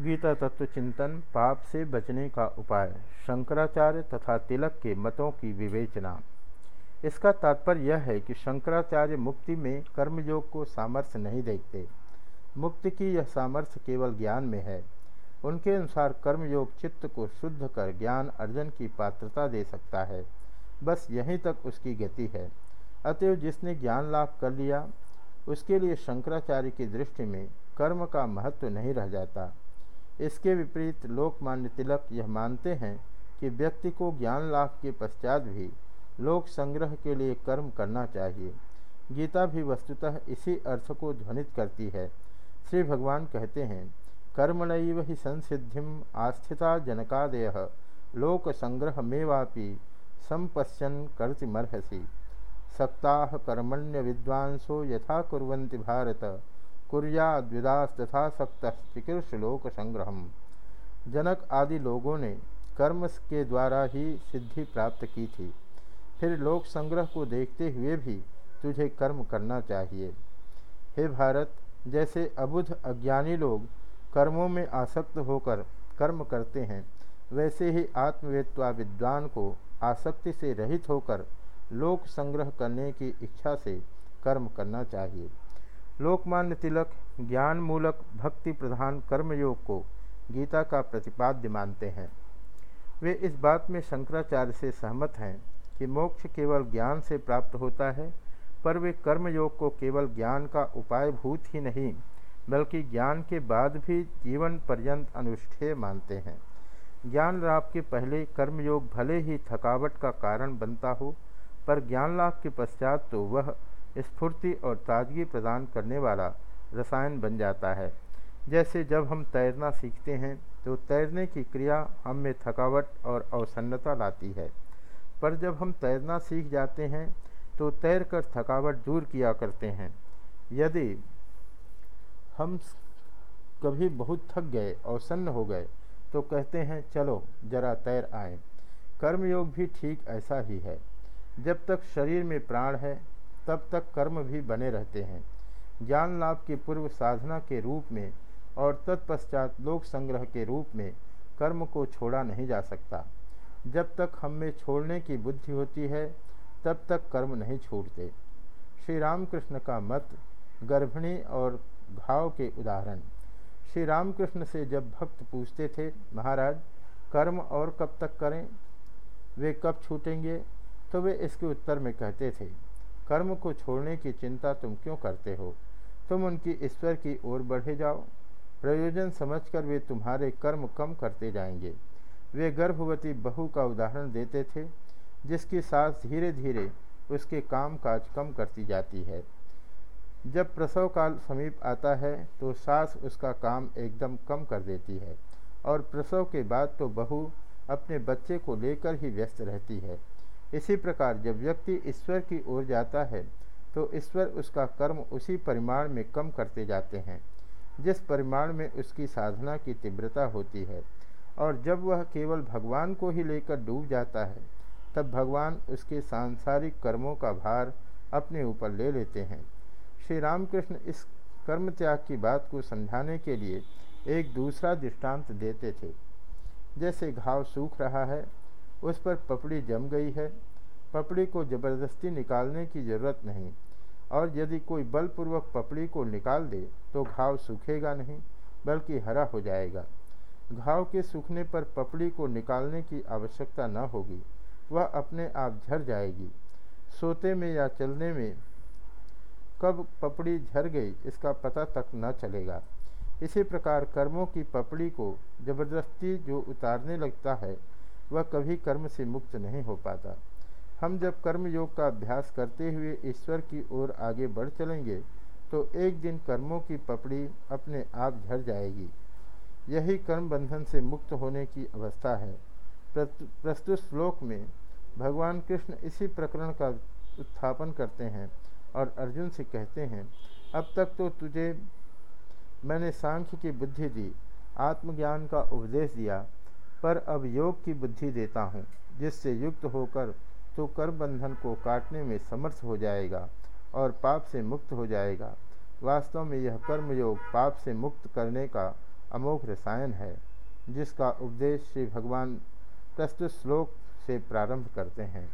गीता तत्व चिंतन पाप से बचने का उपाय, शंकराचार्य तथा तिलक के मतों की विवेचना। इसका तात्पर्य यह है कि शंकराचार्य मुक्ति में कर्मयोग को सामर्थ्य नहीं देखते। मुक्ति की यह सामर्थ्य केवल ज्ञान में है। उनके अनुसार कर्मयोग चित्त को शुद्ध कर ज्ञान अर्जन की पात्रता दे सकता है। बस यहीं तक उसकी गति है। अतएव जिसने ज्ञान लाभ कर लिया, उसके लिए शंकराचार्य की दृष्टि में कर्म का महत्व नहीं रह जाता। इसके विपरीत लोकमान्य तिलक यह मानते हैं कि व्यक्ति को ज्ञान लाभ के पश्चात भी लोक संग्रह के लिए कर्म करना चाहिए। गीता भी वस्तुतः इसी अर्थ को ध्वनित करती है। श्री भगवान कहते हैं कर्मणैव ही संसिधिम आस्थिता जनकादय, लोक संग्रह मेवापि संपश्यन कर्तिमर्हसी। सप्ताह कर्मण्य विद्वांसो यथा कुर्वन्ति भारत। तथा सक्त चिकीर्षलोक संग्रह जनक आदि लोगों ने कर्म के द्वारा ही सिद्धि प्राप्त की थी। फिर लोक संग्रह को देखते हुए भी तुझे कर्म करना चाहिए। हे भारत, जैसे अबुध अज्ञानी लोग कर्मों में आसक्त होकर कर्म करते हैं, वैसे ही आत्मवेत्वा विद्वान को आसक्ति से रहित होकर लोक संग्रह करने की इच्छा से कर्म करना चाहिए। लोकमान्य तिलक ज्ञान मूलक भक्ति प्रधान कर्मयोग को गीता का प्रतिपाद्य मानते हैं। वे इस बात में शंकराचार्य से सहमत हैं कि मोक्ष केवल ज्ञान से प्राप्त होता है, पर वे कर्मयोग को केवल ज्ञान का उपाय भूत ही नहीं, बल्कि ज्ञान के बाद भी जीवन पर्यंत अनुष्ठेय मानते हैं। ज्ञान लाभ के पहले कर्मयोग भले ही थकावट का कारण बनता हो, पर ज्ञान लाभ के पश्चात तो वह स्फूर्ति और ताजगी प्रदान करने वाला रसायन बन जाता है। जैसे जब हम तैरना सीखते हैं तो तैरने की क्रिया हम में थकावट और अवसन्नता लाती है। पर जब हम तैरना सीख जाते हैं तो तैर कर थकावट दूर किया करते हैं। यदि हम कभी बहुत थक गए, अवसन्न हो गए तो कहते हैं, चलो, जरा तैर आए। कर्मयोग भी ठीक ऐसा ही है। जब तक शरीर में प्राण है तब तक कर्म भी बने रहते हैं। ज्ञान लाभ के पूर्व साधना के रूप में और तत्पश्चात लोक संग्रह के रूप में कर्म को छोड़ा नहीं जा सकता। जब तक हम में छोड़ने की बुद्धि होती है, तब तक कर्म नहीं छूटते। श्री रामकृष्ण का मत गर्भिणी और घाव के उदाहरण। श्री रामकृष्ण से जब भक्त पूछते थे, महाराज, कर्म और कब तक करें? वे कब छूटेंगे? तो वे इसके उत्तर में कहते थे कर्म को छोड़ने की चिंता तुम क्यों करते हो? तुम उनकी ईश्वर की ओर बढ़े जाओ। प्रयोजन समझकर वे तुम्हारे कर्म कम करते जाएँगे। वे गर्भवती बहू का उदाहरण देते थे, जिसकी सास धीरे धीरे उसके काम काज कम करती जाती है। जब प्रसव काल समीप आता है तो सास उसका काम एकदम कम कर देती है और प्रसव के बाद तो बहू अपने बच्चे को लेकर ही व्यस्त रहती है। इसी प्रकार जब व्यक्ति ईश्वर की ओर जाता है तो ईश्वर उसका कर्म उसी परिमाण में कम करते जाते हैं, जिस परिमाण में उसकी साधना की तीव्रता होती है। और जब वह केवल भगवान को ही लेकर डूब जाता है, तब भगवान उसके सांसारिक कर्मों का भार अपने ऊपर ले लेते हैं। श्री रामकृष्ण इस कर्म त्याग की बात को समझाने के लिए एक दूसरा दृष्टांत देते थे। जैसे घाव सूख रहा है उस पर पपड़ी जम गई है। पपड़ी को ज़बरदस्ती निकालने की ज़रूरत नहीं। और यदि कोई बलपूर्वक पपड़ी को निकाल दे तो घाव सूखेगा नहीं, बल्कि हरा हो जाएगा। घाव के सूखने पर पपड़ी को निकालने की आवश्यकता न होगी। वह अपने आप झर जाएगी। सोते में या चलने में कब पपड़ी झर गई, इसका पता तक न चलेगा। इसी प्रकार कर्मों की पपड़ी को ज़बरदस्ती जो उतारने लगता है वह कभी कर्म से मुक्त नहीं हो पाता। हम जब कर्म योग का अभ्यास करते हुए ईश्वर की ओर आगे बढ़ चलेंगे तो एक दिन कर्मों की पपड़ी अपने आप झड़ जाएगी। यही कर्म बंधन से मुक्त होने की अवस्था है। प्रस्तुत श्लोक में भगवान कृष्ण इसी प्रकरण का उत्थापन करते हैं और अर्जुन से कहते हैं, अब तक तो तुझे मैंने सांख्य की बुद्धि दी, आत्मज्ञान का उपदेश दिया पर अब योग की बुद्धि देता हूँ, जिससे युक्त होकर तो कर बंधन को काटने में समर्थ हो जाएगा और पाप से मुक्त हो जाएगा। वास्तव में यह कर्म योग पाप से मुक्त करने का अमोघ रसायन है, जिसका उपदेश श्री भगवान प्रस्तुत श्लोक से प्रारंभ करते हैं।